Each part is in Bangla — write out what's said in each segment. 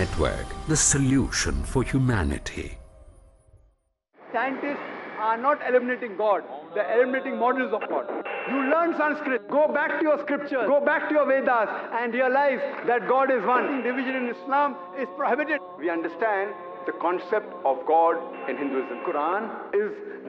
TV network, the solution for humanity. Scientists are not eliminating God, they're eliminating models of God. You learn Sanskrit, go back to your scriptures, go back to your Vedas, and realize that God is one. Division in Islam is prohibited. We understand the concept of God in Hinduism. Quran is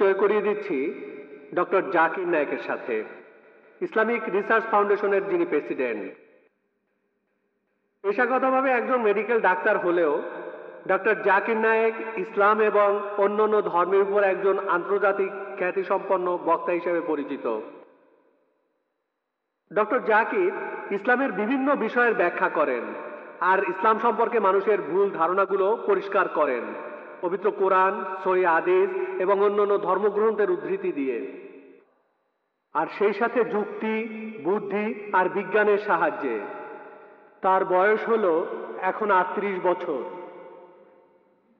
পরিচয় করিয়ে দিচ্ছি ডক্টর জাকির নায়কের সাথে, ইসলামিক রিসার্চ ফাউন্ডেশনের যিনি প্রেসিডেন্ট। পেশাগতভাবে একজন মেডিকেল ডাক্তার হলেও ডক্টর জাকির নায়েক ইসলাম এবং অন্যান্য ধর্মের উপর একজন আন্তর্জাতিক খ্যাতিসম্পন্ন বক্তা হিসেবে পরিচিত। ডক্টর জাকির ইসলামের বিভিন্ন বিষয়ের ব্যাখ্যা করেন আর ইসলাম সম্পর্কে মানুষের ভুল ধারণাগুলো পরিষ্কার করেন। পবিত্র কোরআন সই আদেশ এবং অন্যান্য ধর্মগ্রন্থের উদ্ধৃতি দিয়ে। আর সেই সাথে যুক্তি, বুদ্ধি আর বিজ্ঞানের সাহায্যে। তার বয়স হলো এখন আটত্রিশ বছর।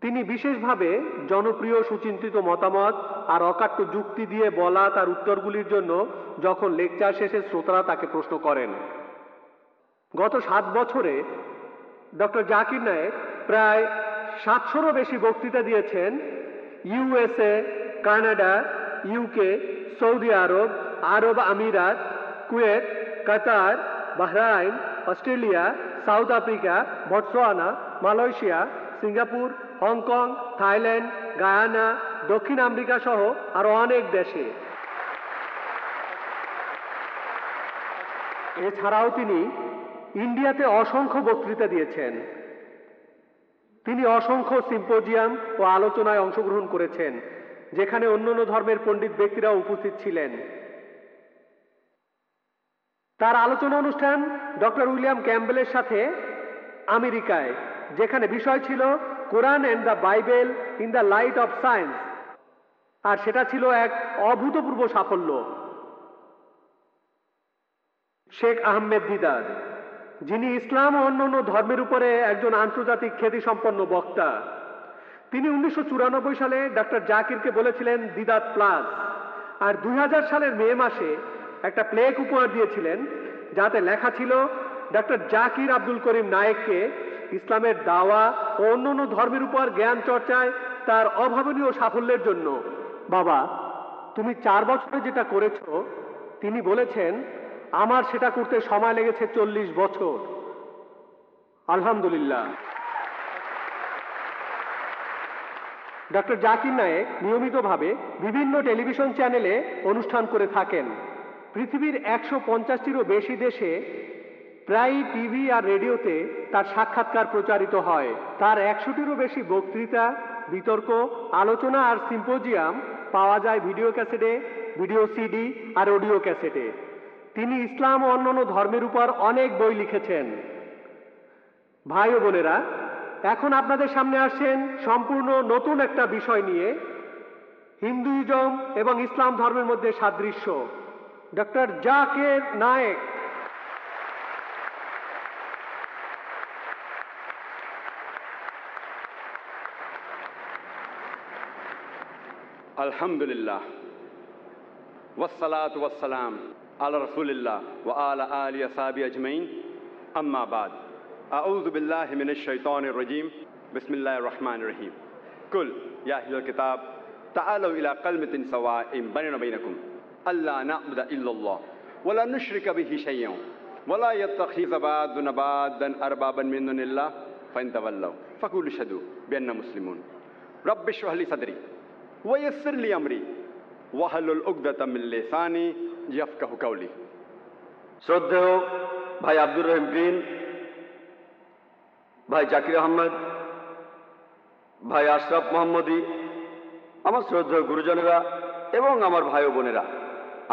তিনি বিশেষভাবে জনপ্রিয় সুচিন্তিত মতামত আর অকাট্য যুক্তি দিয়ে বলা তার উত্তরগুলির জন্য যখন লেকচার শেষে শ্রোতারা তাকে প্রশ্ন করেন। গত সাত বছরে ডক্টর জাকির নায়েক প্রায় সাতশোরও বেশি বক্তৃতা দিয়েছেন ইউএসএ, কানাডা, ইউকে, সৌদি আরব আরব আমিরাত, Kuwait, Qatar, Bahrain, Australia, South Africa Botswana Malaysia, Singapore, Hong Kong, Thailand, Guyana, দক্ষিণ আমেরিকা সহ আরও অনেক দেশে। এছাড়াও তিনি ইন্ডিয়াতে অসংখ্য বক্তৃতা দিয়েছেন। তিনি অসংখ্য সিম্পোজিয়াম ও আলোচনায় অংশগ্রহণ করেছেন, যেখানে অন্যান্য ধর্মের পণ্ডিত ব্যক্তিরা উপস্থিত ছিলেন। তার আলোচনা অনুষ্ঠান ডক্টর উইলিয়াম ক্যাম্বেলের সাথে আমেরিকায়, যেখানে বিষয় ছিল Quran and the Bible in the light of science, আর সেটা ছিল এক অভূতপূর্ব সাফল্য। শেখ আহমেদ দিদার যিনি ইসলাম ও অন্যান্য ধর্মের উপরে একজন আন্তর্জাতিক খ্যাতিসম্পন্ন বক্তা, তিনি উনিশশো চুরানব্বই সালে ডক্টর জাকিরকে বলেছিলেন দিদাত প্লাস, আর দুই হাজার সালের মে মাসে একটা প্লেক উপহার দিয়েছিলেন, যাতে লেখা ছিল ডক্টর জাকির আব্দুল করিম নায়েককে ইসলামের দাওয়া ও অন্যান্য ধর্মের উপর জ্ঞান চর্চায় তার অভাবনীয় সাফল্যের জন্য। বাবা, তুমি চার বছরে যেটা করেছ, তিনি বলেছেন আমার সেটা করতে সময় লেগেছে চল্লিশ বছর। আলহামদুলিল্লাহ। ডক্টর জাকির নায়েক নিয়মিতভাবে বিভিন্ন টেলিভিশন চ্যানেলে অনুষ্ঠান করে থাকেন। পৃথিবীর একশো পঞ্চাশটিরও বেশি দেশে প্রায়ই টিভি আর রেডিওতে তার সাক্ষাৎকার প্রচারিত হয়। তার একশোটিরও বেশি বক্তৃতা, বিতর্ক, আলোচনা আর সিম্পোজিয়াম পাওয়া যায় ভিডিও ক্যাসেটে, ভিডিও সিডি আর অডিও ক্যাসেটে। তিনি ইসলাম ও অন্যান্য ধর্মের উপর অনেক বই লিখেছেন। ভাই ও বোনেরা, এখন আপনাদের সামনে আসেন সম্পূর্ণ নতুন একটা বিষয় নিয়ে, হিন্দুইজম এবং ইসলাম ধর্মের মধ্যে সাদৃশ্য। ডক্টর জাকের নায়েক। আলহামদুলিল্লাহ। ওয়াসালাত ওয়াসালাম على رسول الله وعلى آل أصحابه أجمعين. أما بعد أعوذ بالله من الشيطان الرجيم. بسم الله الرحمن الرحيم. كل يا أهل الكتاب تعالوا إلى كلمة سواء بيننا وبينكم. ألا نعبد إلا الله ولا نشرك به شيئا ولا يتخذ بعضنا بعضا أربابا من دون الله. فإن تولوا فقولوا اشهدوا بأننا مسلمون. رب اشرح لي صدري ويسر لي أمري. واحلل عقدة من لساني ইয়াফকাহু কাওলি শ্রদ্ধেয় ভাই আব্দুর রহিম গ্রিন, ভাই জাকির আহমেদ, ভাই আশরাফ মোহাম্মদী, আমার শ্রদ্ধেয় গুরুজনেরা এবং আমার ভাই বোনেরা,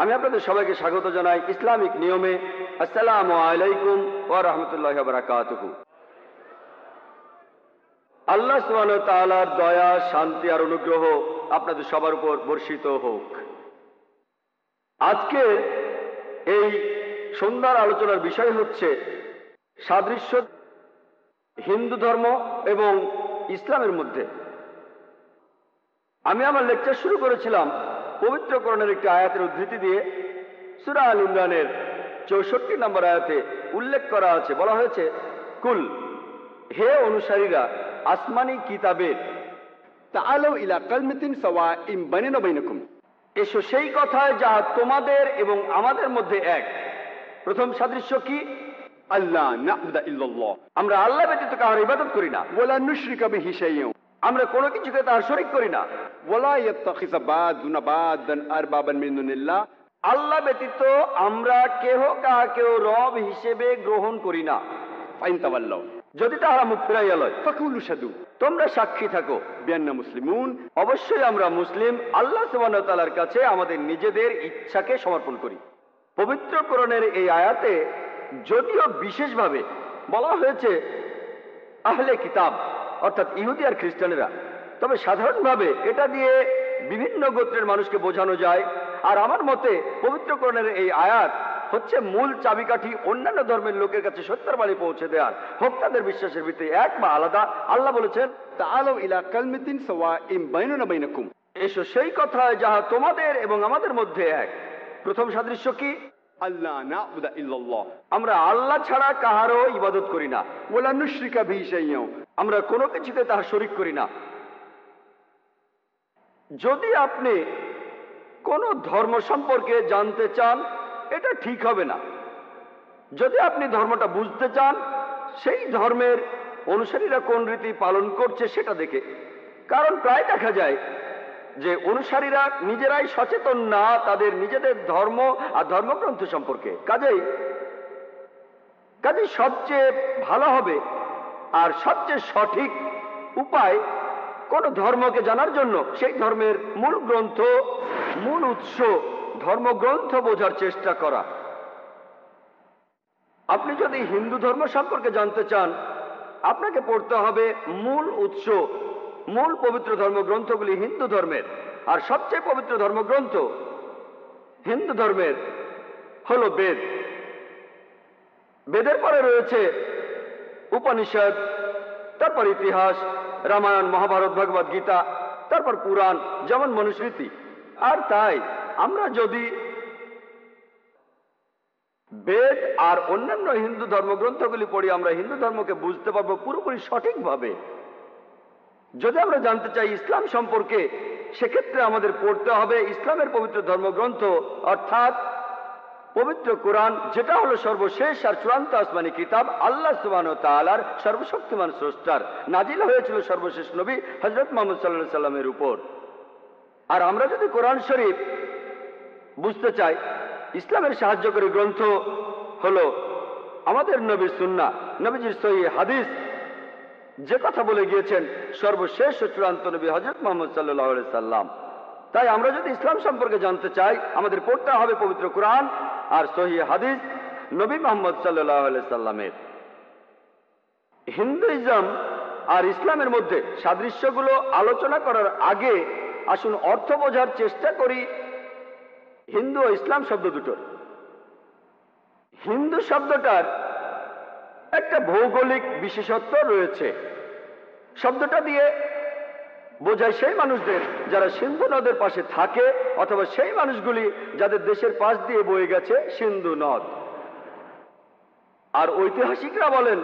আমি আপনাদের সবাইকে স্বাগত জানাই ইসলামিক নিয়মে। আসসালামু আলাইকুম ও রাহমাতুল্লাহি ওয়া বারাকাতুহু। আল্লাহ সুবহানাহু ওয়া তাআলার দয়া, শান্তি আর অনুগ্রহ আপনাদের সবার উপর বর্ষিত হোক। আজকে এই সন্ধ্যার আলোচনার বিষয় হচ্ছে সাদৃশ্য হিন্দু ধর্ম এবং ইসলামের মধ্যে। আমি আমার লেকচার শুরু করেছিলাম পবিত্রকরণের একটি আয়াতের উদ্ধৃতি দিয়ে। সুরা আল ইমরানের চৌষট্টি নম্বর আয়াতে উল্লেখ করা আছে। বলা হয়েছে, কুল, হে অনুসারীরা, আসমানি কিতাবের তাআলাউ ইলা কালমাতিন সাওয়াইন বাইনানা বাইনাকুম। এসো সেই কথায় যা তোমাদের এবং আমাদের মধ্যে এক। প্রথম সাদৃশ্য কি? আল্লাহ আমরা আল্লাহ ব্যতীত কাহার ইবাদত করি না। বলা নুশরিকা বিহি শাইয়্যান আমরা কোনো কিছুকে তার শরিক করি না। আল্লাহ ব্যতীত আমরা কেহ কাহাকেও রব হিসেবে গ্রহণ করি না। ফাইন তাওয়াল্লাউ। যদি তাহারা মুখ ফিরাইয়া লয় ফাকুলু শাদু তোমরা সাক্ষী থাকো বিআন্না মুসলিমুন। অবশ্যই আমরা মুসলিম আল্লাহ সুবহানাহু কাছে আমাদের নিজেদের ইচ্ছাকে সমর্পণ করি। পবিত্রকরণের এই আয়াতে যদিও বিশেষভাবে বলা হয়েছে আহলে কিতাব অর্থাৎ ইহুদি আর খ্রিস্টানেরা তবে সাধারণভাবে এটা দিয়ে বিভিন্ন গোত্রের মানুষকে বোঝানো যায়। আর আমার মতে পবিত্রকরণের এই আয়াত হচ্ছে মূল চাবিকাঠি অন্যান্য ধর্মের লোকের কাছে সত্যের বাণী পৌঁছে দেওয়ার। হোক তাদের বিশ্বাসের ভিত্তি এক বা আলাদা। আল্লাহ বলেছেন তাআলাউ ইলা কালমাতিন সাওয়াইন বাইনানা বাইনাকুম। এসো সেই কথায় যাহা তোমাদের এবং আমাদের মধ্যে এক। প্রথম সাদৃশ্য কি? আল্লাহ না'বুদা ইল্লাল্লাহ। আমরা আল্লাহ ছাড়া কাহারও ইবাদত করি না। ওয়ালা নুশরিকা আমরা কোনো কিছুতে তাহার শরিক করি না। যদি আপনি কোন ধর্ম সম্পর্কে জানতে চান এটা ঠিক হবে না। যদি আপনি ধর্মটা বুঝতে চান, সেই ধর্মের অনুসারীরা কোন রীতি পালন করছে সেটা দেখে। কারণ প্রায় দেখা যায় যে অনুসারীরা নিজেরাই সচেতন না তাদের নিজেদের ধর্ম আর ধর্মগ্রন্থ সম্পর্কে। কাজেই কাজেই সবচেয়ে ভালো হবে আর সবচেয়ে সঠিক উপায় কোন ধর্মকে জানার জন্য সেই ধর্মের মূল গ্রন্থ, মূল উৎস ধর্মগ্রন্থ বোঝার চেষ্টা করা। আপনি যদি হিন্দু ধর্ম সম্পর্কে জানতে চান, আপনাকে পড়তে হবে মূল উৎস, মূল পবিত্র ধর্মগ্রন্থগুলি হিন্দু ধর্মের। আর সবচেয়ে পবিত্র ধর্মগ্রন্থ হিন্দু ধর্মের হলো বেদ। বেদের পরে রয়েছে উপনিষদ, তারপর ইতিহাস, রামায়ণ, মহাভারত ভগবদ গীতা তারপর পুরাণ, যেমন মনুস্মৃতি। আর তাই আমরা যদি বেদ আর অন্যান্য হিন্দু ধর্মগ্রন্থগুলি পড়ি, আমরা হিন্দু ধর্মকে বুঝতে পারব পুরোপুরি সঠিকভাবে। যদি আমরা জানতে চাই ইসলাম সম্পর্কে, সেক্ষেত্রে আমাদের পড়তে হবে ইসলামের পবিত্র ধর্মগ্রন্থ, অর্থাৎ পবিত্র কোরআন, যেটা হলো সর্বশেষ আর চূড়ান্ত আসমানি কিতাব, আল্লাহ সুবান তালার সর্বশক্তিমান স্রষ্টার। নাজিল হয়েছিল সর্বশেষ নবী হজরত মোহাম্মদ সাল্লাহ সাল্লামের উপর। আর আমরা যদি কোরআন শরীফ বুঝতে চাই, ইসলামের সাহায্যকারী গ্রন্থ হলো আমাদের নবীর সুন্না, নবীজির সহি হাদিস। যে কথা বলে গিয়েছেন, সর্বশেষ চূড়ান্ত নবী হজরত মোহাম্মদ সাল্লাহ সাল্লাম। তাই আমরা যদি ইসলাম সম্পর্কে জানতে চাই, আমাদের পড়তে হবে পবিত্র কোরআন আর সহি হাদিস নবী মোহাম্মদ সাল্লাহ সাল্লামের। হিন্দুইজম আর ইসলামের মধ্যে সাদৃশ্যগুলো আলোচনা করার আগে আসুন অর্থ বোঝার চেষ্টা করি হিন্দু ও ইসলাম শব্দ দুটোর। হিন্দু শব্দটার একটা ভৌগোলিক বিশেষত্ব রয়েছে। শব্দটা দিয়ে বোঝায় সেই মানুষদের যারা সিন্ধু নদের পাশে থাকে অথবা সেই মানুষগুলি যাদের দেশের পাশ দিয়ে বয়ে গেছে সিন্ধু নদ। আর ঐতিহাসিকরা বলেন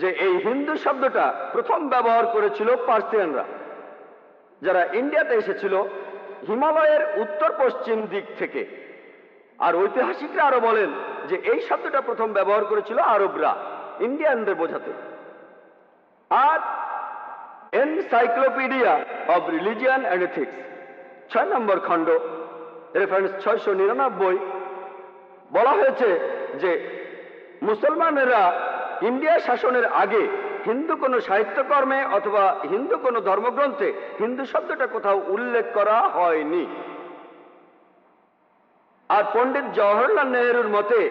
যে এই হিন্দু শব্দটা প্রথম ব্যবহার করেছিল পার্সিয়ানরা, যারা ইন্ডিয়াতে এসেছিল হিমালয়ের উত্তর পশ্চিম দিক থেকে। আর ঐতিহাসিকরা আরও বলেন যে এই শব্দটা প্রথম ব্যবহার করেছিল আরবরা, ইন্ডিয়ানদের বোঝাতে। আর encyclopaedia of religion and ethics, ছয় নম্বর খণ্ড, রেফারেন্স ছয়শো নিরানব্বই, বলা হয়েছে যে মুসলমানেরা ইন্ডিয়া শাসনের আগে হিন্দু কোনো সাহিত্যকর্মে অথবা হিন্দু কোনো ধর্মগ্রন্থে হিন্দু শব্দটা কোথাও উল্লেখ করা হয়নি। আর পণ্ডিত জওহরলাল নেহরুর মতে,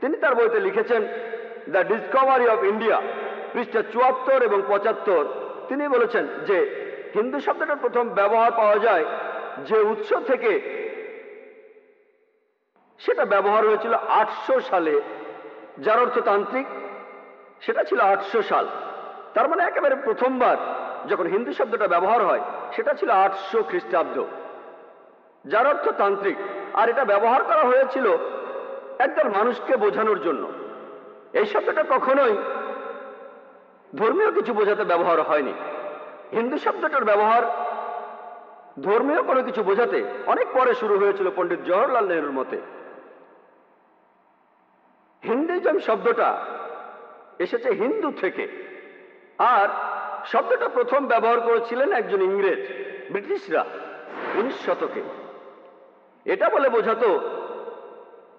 তিনি তার বইতে লিখেছেন, দ্য ডিসকভারি অফ ইন্ডিয়া পৃষ্ঠা চুয়াত্তর এবং পঁচাত্তর। তিনি বলেছেন যে, হিন্দু শব্দটার প্রথম ব্যবহার পাওয়া যায় যে উৎস থেকে সেটা ব্যবহার হয়েছিল আটশো সালে, যার অর্থ তান্ত্রিক। সেটা ছিল আটশো সাল। তার মানে একেবারে প্রথমবার যখন হিন্দু শব্দটা ব্যবহার হয়, সেটা ছিল আটশো খ্রিস্টাব্দ। যার অর্থ তান্ত্রিক। আর এটা ব্যবহার করা হয়েছিল একদল মানুষকে বোঝানোর জন্য। এই শব্দটা কখনোই ধর্মীয় কিছু বোঝাতে ব্যবহার হয়নি। হিন্দু শব্দটার ব্যবহার ধর্মীয় কোনো কিছু বোঝাতে অনেক পরে শুরু হয়েছিল পণ্ডিত জওহরলাল নেহরুর মতে। হিন্দুইজম শব্দটা এসেছে হিন্দু থেকে। আর শব্দটা প্রথম ব্যবহার করেছিলেন একজন ইংরেজ, ব্রিটিশরা, উনিশ শতকে। এটা বলে বোঝাতো,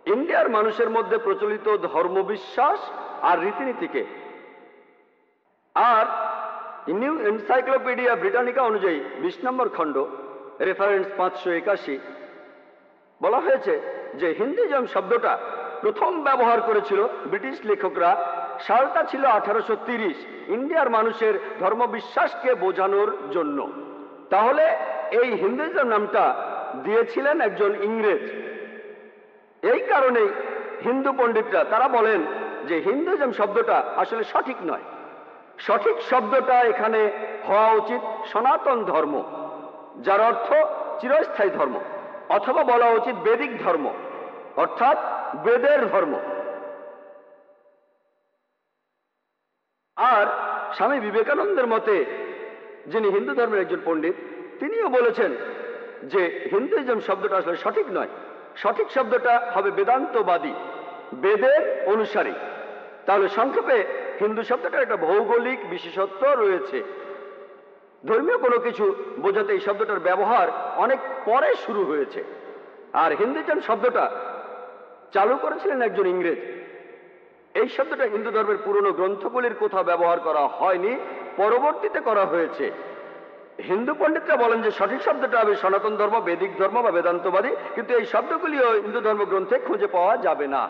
ইন্ডিয়ার মানুষের মধ্যে প্রচলিত ধর্মবিশ্বাস আর রীতিনীতিকে। আর নিউ এনসাইক্লোপিডিয়া ব্রিটানিকা অনুযায়ী বিশ নম্বর খণ্ড, রেফারেন্স পাঁচশো একাশি, বলা হয়েছে যে হিন্দিজম শব্দটা প্রথম ব্যবহার করেছিল ব্রিটিশ লেখকরা। সালটা ছিল আঠারোশো ইন্ডিয়ার মানুষের ধর্মবিশ্বাসকে বোঝানোর জন্য। তাহলে এই হিন্দুইজম নামটা দিয়েছিলেন একজন ইংরেজ। এই কারণেই হিন্দু পণ্ডিতরা, তারা বলেন যে হিন্দুইজম শব্দটা আসলে সঠিক নয়। সঠিক শব্দটা এখানে হওয়া উচিত সনাতন ধর্ম, যার অর্থ চিরস্থায়ী ধর্ম, অথবা বলা উচিত বেদিক ধর্ম। অর্থাৎ বেদের ধর্ম। আর স্বামী বিবেকানন্দের মতে, যিনি হিন্দু ধর্মের একজন পণ্ডিত, তিনিও বলেছেন যে হিন্দুইজম শব্দটা আসলে সঠিক নয়। সঠিক শব্দটা হবে বেদান্তবাদী, বেদের অনুসারী। তাহলে সংক্ষেপে হিন্দু শব্দটার একটা ভৌগোলিক বিশেষত্ব রয়েছে। ধর্মীয় কোনো কিছু বোঝাতে এই শব্দটার ব্যবহার অনেক পরে শুরু হয়েছে। আর হিন্দুইজম শব্দটা চালু করেছিলেন একজন ইংরেজ। এই শব্দটা হিন্দু ধর্মের পুরনো গ্রন্থগুলির কোথাও ব্যবহার করা হয়নি পরবর্তীতে করা হয়েছে। হিন্দু পণ্ডিতরা বলেন যে সঠিক শব্দটা হবে সনাতন ধর্ম বেদিক ধর্ম বা বেদান্তবাদী কিন্তু এই শব্দগুলিও হিন্দু ধর্মগ্রন্থে খুঁজে পাওয়া যাবে না।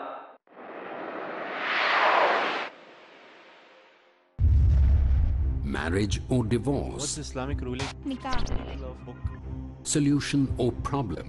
Marriage or divorce, What's Islamic ruling? Nikah. Solution or problem,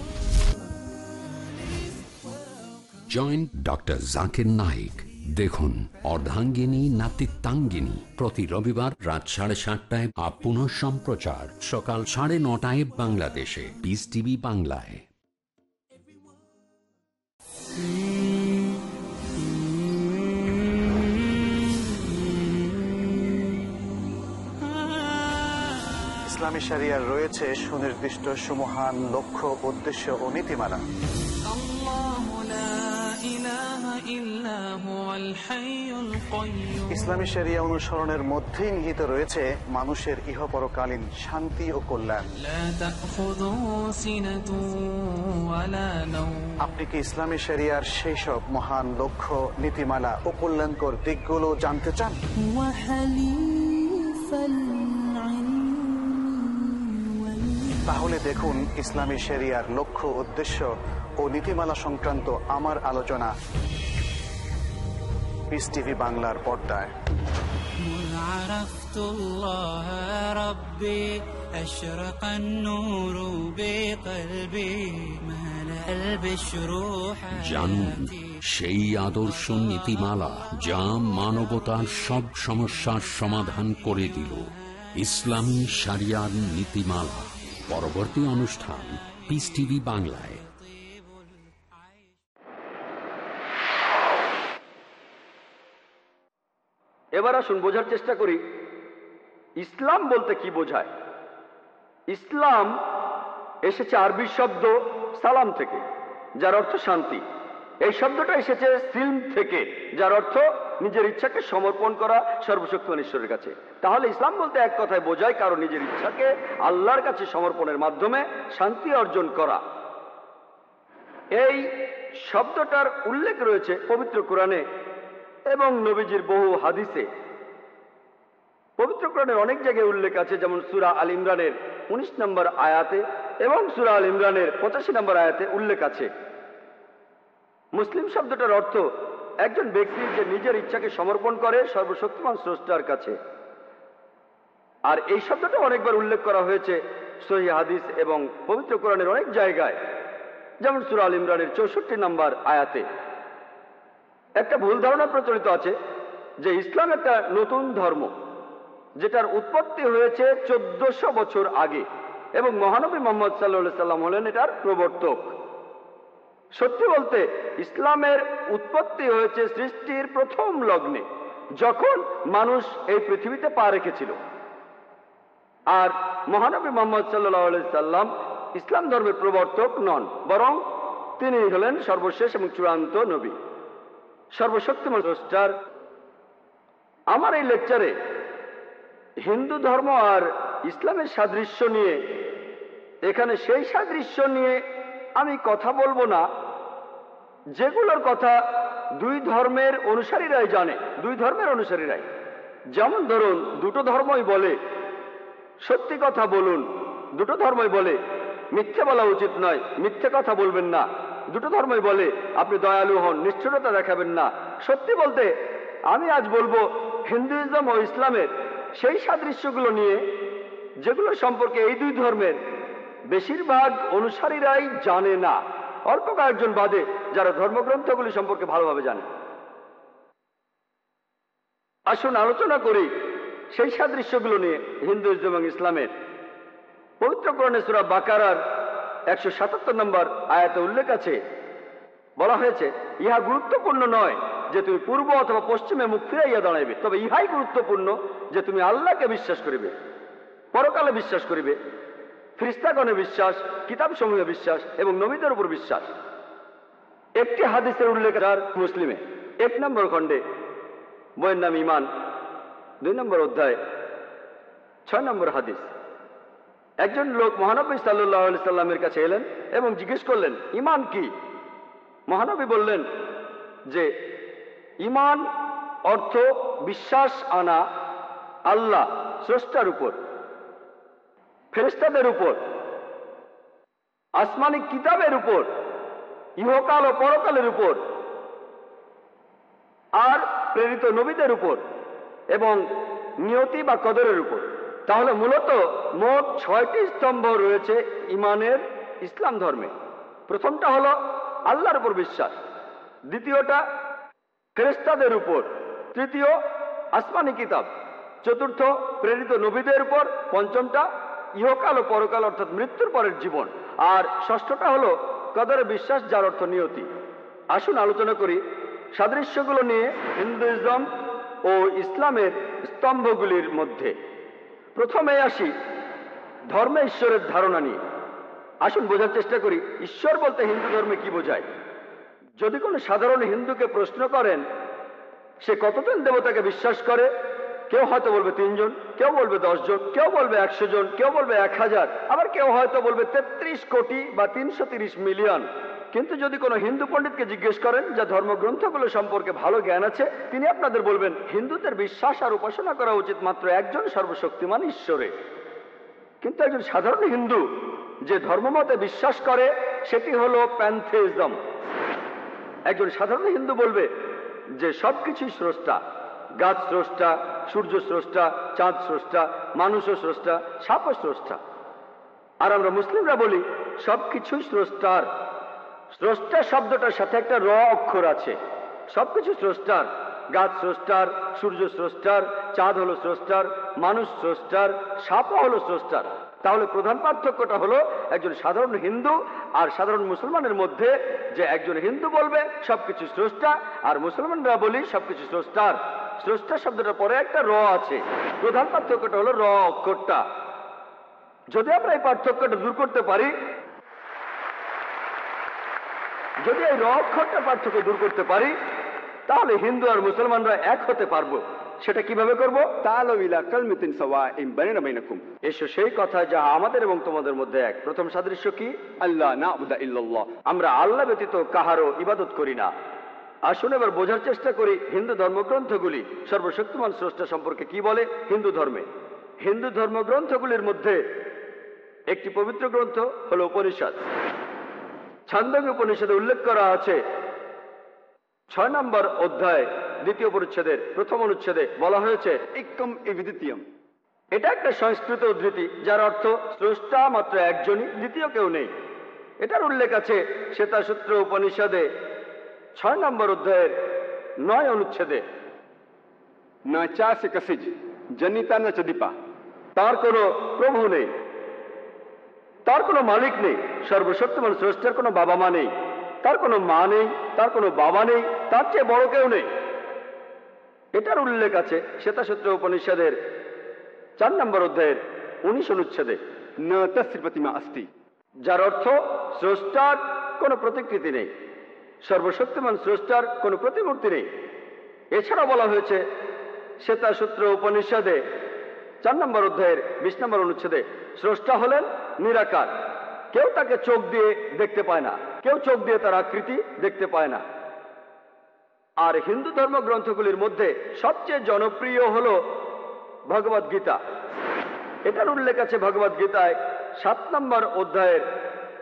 Joint doctor Zakir Naik দেখুন অর্ধাঙ্গিনী নাতিত্বাঙ্গিনী। প্রতি রবিবার রাত সাড়ে সাতটায় আপ পুনঃ সম্প্রচার। সকাল সাড়ে নটায় বাংলাদেশে। পিস টিভি বাংলায়। ইসলামী শরিয়ার রয়েছে সুনির্দিষ্ট সুমহান লক্ষ্য উদ্দেশ্য ও নীতিমালা। ইসলামী শরিয়া অনুসরণের মধ্যেই নিহিত রয়েছে মানুষের ইহপরকালীন শান্তি ও কল্যাণ। আপনি কি ইসলামী শরিয়ার সেই সব মহান লক্ষ্য নীতিমালা ও কল্যাণকর দিকগুলো জানতে চান? তাহলে দেখুন ইসলামী শরিয়ার লক্ষ্য উদ্দেশ্য ও নীতিমালা সংক্রান্ত আমার আলোচনা। পিস টিভি বাংলার পর্দায় مذ عرفت الله ربي أشرق النور بقلبي ملأ البشر জানুন حياتي সেই আদর্শ নীতিমালা যা মানবতার সব সমস্যার সমাধান করে দিল ইসলামী সারিয়ার নীতিমালা পরবর্তী অনুষ্ঠান পিস টিভি বাংলায় এবার আসুন, বোঝার চেষ্টা করি। ইসলাম বলতে কি বোঝায়? ইসলাম এসেছে আরবি শব্দ সালাম থেকে, যার অর্থ শান্তি। এই শব্দটা এসেছে সিল্ম থেকে, যার অর্থ নিজের ইচ্ছাকে সমর্পণ করা সর্বশক্তিমান ঈশ্বরের কাছে। তাহলে ইসলাম বলতে এক কথায় বোঝায় কারও নিজের ইচ্ছাকে আল্লাহর কাছে সমর্পণের মাধ্যমে শান্তি অর্জন করা। এই শব্দটার উল্লেখ রয়েছে পবিত্র কোরআনে এবং নবীজির বহু হাদিসে পবিত্র কোরআনের অনেক জায়গায় উল্লেখ আছে, যেমন সুরা আল ইমরানের উনিশ নম্বর আয়াতে এবং সুরা আল ইমরানের পঁচাশি নম্বর আয়াতে উল্লেখ আছে। মুসলিম শব্দটার অর্থ, একজন ব্যক্তি যে নিজের ইচ্ছাকে সমর্পণ করে সর্বশক্তিমান স্রষ্টার কাছে। আর এই শব্দটা অনেকবার উল্লেখ করা হয়েছে সহি হাদিস এবং পবিত্র অনেক জায়গায়, যেমন সুরা আল ইমরানের চৌষট্টি নম্বর আয়াতে। একটা ভুল ধারণা প্রচলিত আছে যে ইসলাম একটা নতুন ধর্ম, যেটার উৎপত্তি হয়েছে চোদ্দশো বছর আগে এবং মহানবী মোহাম্মদ সাল্লা সাল্লাম হলেন এটার প্রবর্তক। সত্যি বলতে, ইসলামের উৎপত্তি হয়েছে সৃষ্টির প্রথম লগ্নে, যখন মানুষ এই পৃথিবীতে পা রেখেছিল। আর মহানবী মোহাম্মদ সাল্লাহ সাল্লাম ইসলাম ধর্মের প্রবর্তক নন, বরং তিনি হলেন সর্বশেষ এবং চূড়ান্ত নবী। সর্বশক্তিমান স্রষ্টার। আমার এই লেকচারে হিন্দু ধর্ম আর ইসলামের সাদৃশ্য নিয়ে, এখানে সেই সাদৃশ্য নিয়ে আমি কথা বলব না, যেগুলোর কথা দুই ধর্মের অনুসারীরাই জানে, দুই ধর্মের অনুসারীরাই। যেমন ধরুন, দুটো ধর্মই বলে, সত্যি কথা বলুন, দুটো ধর্মই বলে, মিথ্যে বলা উচিত নয়, মিথ্যে কথা বলবেন না। দুটো ধর্মই বলে, আপনি দয়ালু হন, নিষ্ঠুরতা দেখাবেন না। সত্যি বলতে, আমি আজ বলব, হিন্দুইজম ও ইসলামের সেই সাদৃশ্যগুলো নিয়ে, যেগুলো সম্পর্কে এই দুই ধর্মের বেশিরভাগ অনুসারীরাই জানে না। অল্প কয়েকজন বাদে যারা ধর্মগ্রন্থগুলি সম্পর্কে ভালোভাবে জানে। আসুন আলোচনা করি সেই সাদৃশ্যগুলো নিয়ে, হিন্দুইজম এবং ইসলামের। পবিত্র কোরআনে সুরা বাকারার একশো সাতাত্তর নম্বর আয়াতে উল্লেখ আছে। বলা হয়েছে, ইহা গুরুত্বপূর্ণ নয় যে তুমি পূর্ব অথবা পশ্চিমে মুখ ফিরাইয়া দাঁড়াইবে, তবে ইহাই গুরুত্বপূর্ণ যে তুমি আল্লাহকে বিশ্বাস করিবে, পরকালে বিশ্বাস করিবে খ্রিস্টাগণে বিশ্বাস কিতাব সমূহে বিশ্বাস এবং নবীদের উপর বিশ্বাস। একটি হাদিসের উল্লেখ আর মুসলিমে, এক নম্বর খণ্ডে, বইয়ের নাম ইমান দুই নম্বর অধ্যায়, ছয় নম্বর হাদিস। একজন লোক মহানবী সাল্লাহ সাল্লামের কাছে এলেন এবং জিজ্ঞেস করলেন, ইমান কি? মহানবী বললেন যে, ইমান অর্থ বিশ্বাস আনা আল্লাহ স্রষ্টার উপর ফেরেস্তাদের উপর, আসমানি কিতাবের উপর, ইহকাল ও পরকালের উপর, আর প্রেরিত নবীদের উপর এবং নিয়তি বা কদরের উপর। তাহলে মূলত মোট ছয়টি স্তম্ভ রয়েছে ইমানের ইসলাম ধর্মে। প্রথমটা হলো আল্লাহর উপর বিশ্বাস। দ্বিতীয়টা ফেরেস্তাদের উপর। তৃতীয় আসমানি কিতাব। চতুর্থ প্রেরিত নবীদের উপর। পঞ্চমটা ইহকাল ও পরকাল অর্থাৎ মৃত্যুর পরের জীবন। আর ষষ্ঠটা হলো কদরে বিশ্বাস, যার অর্থ নিয়তি। আসুন আলোচনা করি সাদৃশ্যগুলো নিয়ে হিন্দুইজম ও ইসলামের স্তম্ভগুলির মধ্যে। প্রথমে আসি ধর্মে ঈশ্বরের ধারণা নিয়ে। আসুন বোঝার চেষ্টা করি, ঈশ্বর বলতে হিন্দু ধর্মে কি বোঝায়? যদি কোনো সাধারণ হিন্দুকে প্রশ্ন করেন, সে কতজন দেবতাকে বিশ্বাস করে? কেউ হয়তো বলবে তিনজন, কেউ বলবে জন কেউ বলবে একশো জন, কেউ বলবে এক হাজার, আবার কেউ হয়তো বলবে তেত্রিশ কোটি বা তিনশো মিলিয়ন। কিন্তু যদি কোনো হিন্দু পণ্ডিতকে জিজ্ঞেস করেন যা ধর্মগ্রন্থগুলো সম্পর্কে ভালো জ্ঞান আছে, তিনি আপনাদের বলবেন, হিন্দুদের বিশ্বাস আর উপাসনা করা উচিত মাত্র একজন সর্বশক্তিমান ঈশ্বরে। কিন্তু একজন সাধারণ হিন্দু যে ধর্মমতে বিশ্বাস করে, সেটি হলো প্যান্থেইজম। একজন সাধারণ হিন্দু বলবে যে সবকিছুই স্রষ্টা। গাছ স্রষ্টা, সূর্য স্রষ্টা, চাঁদ স্রষ্টা, মানুষও স্রষ্টা, সাপও স্রষ্টা। আর আমরা মুসলিমরা বলি, সবকিছুই স্রষ্টার। স্রষ্টা শব্দটার সাথে একটা র অক্ষর আছে। সবকিছু স্রষ্টার। গাছ স্রষ্টার, সূর্য স্রষ্টার, চাঁদ হলো স্রষ্টার, মানুষ স্রষ্টার সাপও হলো স্রষ্টার। তাহলে প্রধান পার্থক্যটা হলো একজন সাধারণ হিন্দু আর সাধারণ মুসলমানের মধ্যে যে একজন হিন্দু বলবে, সবকিছু স্রষ্টা, আর মুসলমানরা বলি সবকিছু স্রষ্টার। স্রষ্টা শব্দটার পরে একটা র আছে। প্রধান পার্থক্যটা হলো র অক্ষরটা। যদি আমরা এই পার্থক্যটা দূর করতে পারি যদি এই রক্ষণটা পার্থক্য দূর করতে পারি তাহলে হিন্দু আর মুসলমানরা এক হতে পারব। সেটা কীভাবে করব? এসো সেই কথা যা আমাদের এবং তোমাদের মধ্যে এক। প্রথম সাদৃশ্য কি? আল্লাহ না আমরা আল্লাহ ব্যতীত কাহারও ইবাদত করি না। আসুন এবার বোঝার চেষ্টা করি হিন্দু ধর্মগ্রন্থগুলি। সর্বশক্তিমান স্রষ্টা সম্পর্কে কি বলে? হিন্দু ধর্মে। হিন্দু ধর্মগ্রন্থগুলির মধ্যে একটি পবিত্র গ্রন্থ হল উপনিষদ। ছান্দক উপনিষদে উল্লেখ করা আছে। ছয় নম্বর অধ্যায়, দ্বিতীয় পরিচ্ছেদের প্রথম অনুচ্ছেদে বলা হয়েছে ইকম ইবিদিতিয়াম এটা একটা সংস্কৃত উদ্ধৃতি, যার অর্থ স্রষ্টা মাত্র একজনই, দ্বিতীয় কেউ নেই। এটার উল্লেখ আছে শ্বেতাসূত্র উপনিষদে ছয় নম্বর অধ্যায়ের নয় অনুচ্ছেদে। নয় চা সে কাসিজ জনিতা না চদীপা তার কোনো প্রভু নেই। তার কোনো মালিক নেই, সর্বশক্তিমান শ্রেষ্ঠের কোনো বাবা মা নেই, তার কোনো মা নেই, তার কোনো বাবা নেই, তার চেয়ে বড় কেউ নেই। এটার উল্লেখ আছে শ্বেতাসূত্র উপনিষদের চার নম্বর অধ্যায়ের উনিশ অনুচ্ছেদে প্রতিমা আস্তি যার অর্থ স্রষ্টার কোনো প্রতিকৃতি নেই, সর্বশক্তিমান স্রষ্টার কোনো প্রতিমূর্তি নেই। এছাড়া বলা হয়েছে, শ্বেতাসূত্র উপনিষদে চার নম্বর অধ্যায়ের বিশ নম্বর অনুচ্ছেদে স্রষ্টা হলেন নিরাকার। কেউ তাকে চোখ দিয়ে দেখতে পায় না, কেউ চোখ দিয়ে তার আকৃতি দেখতে পায় না। আর হিন্দু ধর্ম গ্রন্থগুলির মধ্যে সবচেয়ে জনপ্রিয় হল ভগবদ গীতা। এটার উল্লেখ আছে ভগবদ গীতায় সাত নম্বর অধ্যায়ের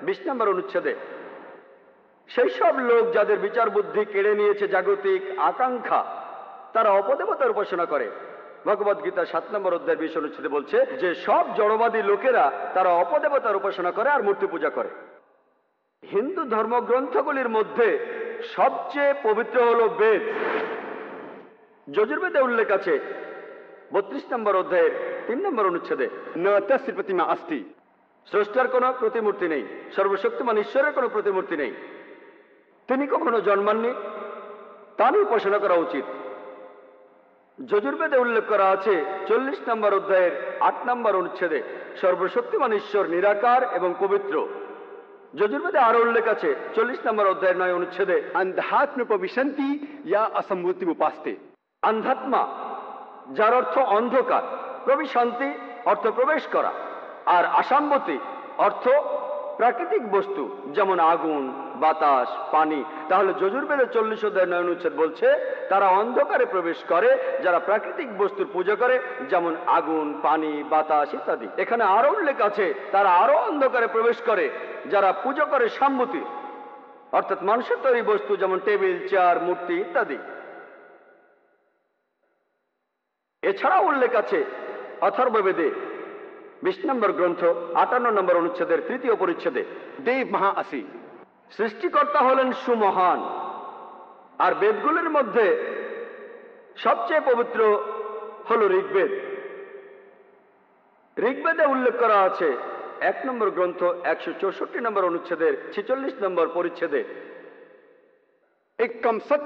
বিশ নম্বর অনুচ্ছেদে। সেই সব লোক যাদের বিচার বুদ্ধি কেড়ে নিয়েছে জাগতিক আকাঙ্ক্ষা, তারা অপদেবতার উপাসনা করে। ভগবদ গীতা সাত নম্বর অধ্যায় বিশ অনুচ্ছেদে বলছে যে সব জড়বাদী লোকেরা তারা অপদেবতার উপাসনা করে আর মূর্তি পূজা করে। হিন্দু ধর্মগ্রন্থগুলির মধ্যে সবচেয়ে পবিত্র হল বেদ। যজুর্বেদে উল্লেখ আছে বত্রিশ নম্বর অধ্যায়ের তিন নম্বর অনুচ্ছেদে নয়তাশ্রী প্রতিমা আস্তি। স্রষ্টার কোনো প্রতিমূর্তি নেই, সর্বশক্তিমান ঈশ্বরের কোনো প্রতিমূর্তি নেই। তিনি কখনো জন্মাননি, তারই উপাসনা করা উচিত। যজুর্বেদে উল্লেখ করা আছে, চল্লিশ নম্বর অধ্যায়ের আট নম্বর অনুচ্ছেদে, সর্বশক্তিমান ঈশ্বর নিরাকার এবং পবিত্র। যজুর্বেদে আরও উল্লেখ আছে, চল্লিশ নম্বর অধ্যায়ের নয় অনুচ্ছেদে আধ্যাত্ম প্রবিশান্তি ইয়া অসম্মতি উপাস্তে অন্ধাত্মা যার অর্থ অন্ধকার, প্রবিশান্তি, অর্থ প্রবেশ করা। আর অসম্মতি অর্থ প্রাকৃতিক বস্তু, যেমন আগুন, বাতাস, পানি, তাহলে যজুর্বেদের চল্লিশ অধ্যায় নয় অনুচ্ছেদ বলছে, তারা অন্ধকারে প্রবেশ করে, যারা প্রাকৃতিক বস্তুর পূজা করে, যেমন আগুন, পানি, বাতাস ইত্যাদি। এখানে আরও উল্লেখ আছে, তারা আরও অন্ধকারে প্রবেশ করে, যারা পুজো করে সাম্মতি, অর্থাৎ মানুষের তৈরি বস্তু, যেমন টেবিল, চেয়ার, মূর্তি ইত্যাদি। এছাড়াও উল্লেখ আছে, অথর্ববেদে বিশ নম্বর গ্রন্থ, আটান্ন নম্বর অনুচ্ছেদের তৃতীয় পরিচ্ছেদে দেব মহা আসি সৃষ্টিকর্তা হলেন সুমহান। আর বেদগুলির মধ্যে সবচেয়ে পবিত্র হল ঋগ্বেদ। ঋগ্বেদে উল্লেখ করা আছে, এক নম্বর গ্রন্থ, একশো চৌষট্টি নম্বর অনুচ্ছেদের ছেচল্লিশ নম্বর পরিচ্ছেদে, একম সৎ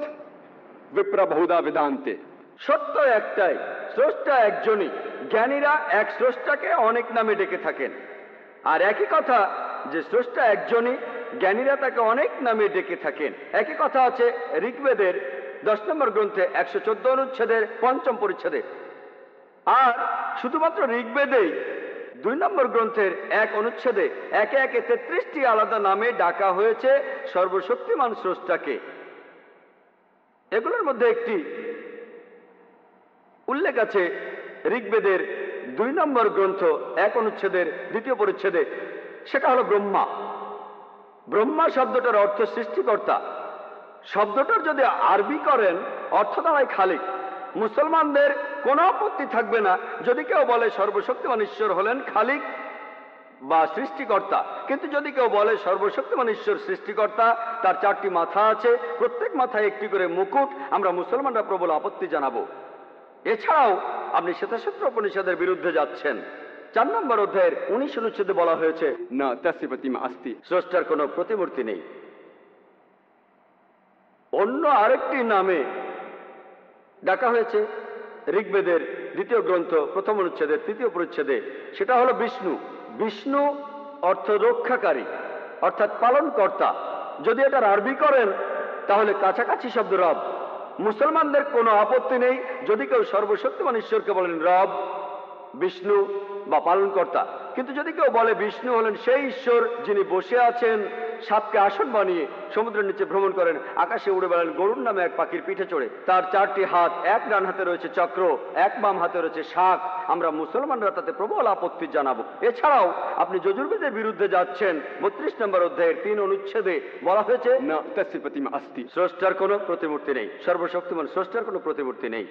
বিপ্রা বহুদা বেদান্তে। সত্য একটাই, স্রষ্টা একজনই। জ্ঞানীরা এক স্রষ্টাকে অনেক নামে ডেকে থাকেন। আর একই কথা, যে স্রষ্টা একজনই, জ্ঞানীরা তাকে অনেক নামে ডেকে থাকেন। একই কথা আছে ঋগ্বেদের দশ নম্বর গ্রন্থে একশো চোদ্দ অনুচ্ছেদের পঞ্চম পরিচ্ছেদে। আর শুধুমাত্র ঋগ্বেদেই দুই নম্বর গ্রন্থের এক অনুচ্ছেদে একে একে তেত্রিশটি আলাদা নামে ডাকা হয়েছে সর্বশক্তিমান স্রষ্টাকে। এগুলোর মধ্যে একটি উল্লেখ আছে ঋগ্বেদের দুই নম্বর গ্রন্থ এক অনুচ্ছেদের দ্বিতীয় পরিচ্ছেদে। সেটা হলো ব্রহ্মা। ব্রহ্মা শব্দটার অর্থ সৃষ্টিকর্তা। শব্দটার যদি আরবি করেন, অর্থ দাঁড়ায় খালিক। মুসলমানদের কোনো আপত্তি থাকবে না যদি কেউ বলে সর্বশক্তিমান ঈশ্বর হলেন খালিক বা সৃষ্টিকর্তা। কিন্তু যদি কেউ বলে সর্বশক্তিমান ঈশ্বর সৃষ্টিকর্তা, তার চারটি মাথা আছে। প্রত্যেক মাথায় একটি করে মুকুট। আমরা মুসলমানরা প্রবল আপত্তি জানাব। এছাড়াও আপনি শ্বেতাসূত্র উপনিষদের বিরুদ্ধে যাচ্ছেন। চার নম্বর অধ্যায়ের উনিশ অনুচ্ছেদে বলা হয়েছে, না তাসি আস্তি, স্রষ্টার কোনো প্রতিমূর্তি নেই। অন্য আরেকটি নামে ডাকা হয়েছে, ঋগ্বেদের দ্বিতীয় গ্রন্থ, প্রথম অনুচ্ছেদের তৃতীয় পরিচ্ছেদে সেটা হলো বিষ্ণু। বিষ্ণু অর্থ রক্ষাকারী, অর্থাৎ পালনকর্তা। যদি এটার আরবি করেন, তাহলে কাছাকাছি শব্দ রব। মুসলমানদের কোনো আপত্তি নেই। যদি কেউ সর্বশক্তিমান ঈশ্বরকে বলেন রব বিষ্ণু বা পালনকর্তা কিন্তু যদি কেউ বলে বিষ্ণু হলেন সেই ঈশ্বর যিনি বসে আছেন সাপকে আসন বানিয়ে সমুদ্রের নিচে ভ্রমণ করেন আকাশে উড়ে বেড়ান গরুর নামে এক পাখির পিঠে চড়ে। তার চারটি হাত এক ডান হাতে রয়েছে চক্র এক বাম হাতে রয়েছে শাক। আমরা মুসলমানরা তাতে প্রবল আপত্তি জানাব। এছাড়াও আপনি যজুর্বেদের বিরুদ্ধে যাচ্ছেন বত্রিশ নম্বর অধ্যায়ের তিন অনুচ্ছেদে বলা হয়েছে স্রষ্টার কোনো প্রতিমূর্তি নেই। সর্বশক্তিমান স্রষ্টার কোনো প্রতিমূর্তি নেই।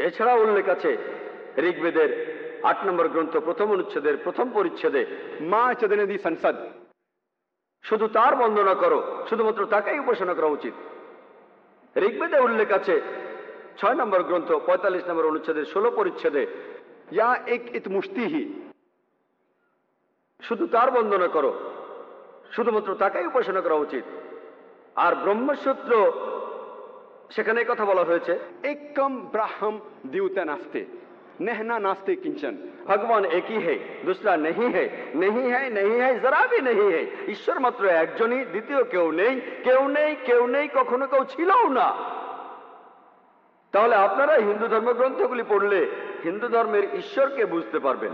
এছাড়া উল্লেখ আছে ঋগ্বেদের আট নম্বর গ্রন্থ, প্রথম অনুচ্ছেদের প্রথম পরিচ্ছেদে মা চেদনেদি সংসদ। শুধু তার বন্দনা করো, শুধুমাত্র তাকেই উপাসনা করা উচিত। ঋগ্বেদে উল্লেখ আছে ছয় নম্বর গ্রন্থ, পঁয়তাল্লিশ নম্বর অনুচ্ছেদের ষোলো পরিচ্ছেদে, ইয়া এক ইত মুস্তিহি শুধু তার বন্দনা করো, শুধুমাত্র তাকেই উপাসনা করা উচিত। আর ব্রহ্মসূত্র সেখানে কথা বলা হয়েছে একম ব্রাহ্ম দিউতে নাস্তে नहना नास्ते किंचन ভগবান একই হে দুসরা নেহি হে নেহি হে নেহি হে জরা ভি নেহি হে ঈশ্বর মাত্র একজনই দ্বিতীয় কেউ নেই কেউ নেই কেউ নেই কখনো কেউ ছিলও না তাহলে আপনারা হিন্দু ধর্মগ্রন্থগুলি পড়লে হিন্দু ধর্মের ঈশ্বরকে বুঝতে পারবেন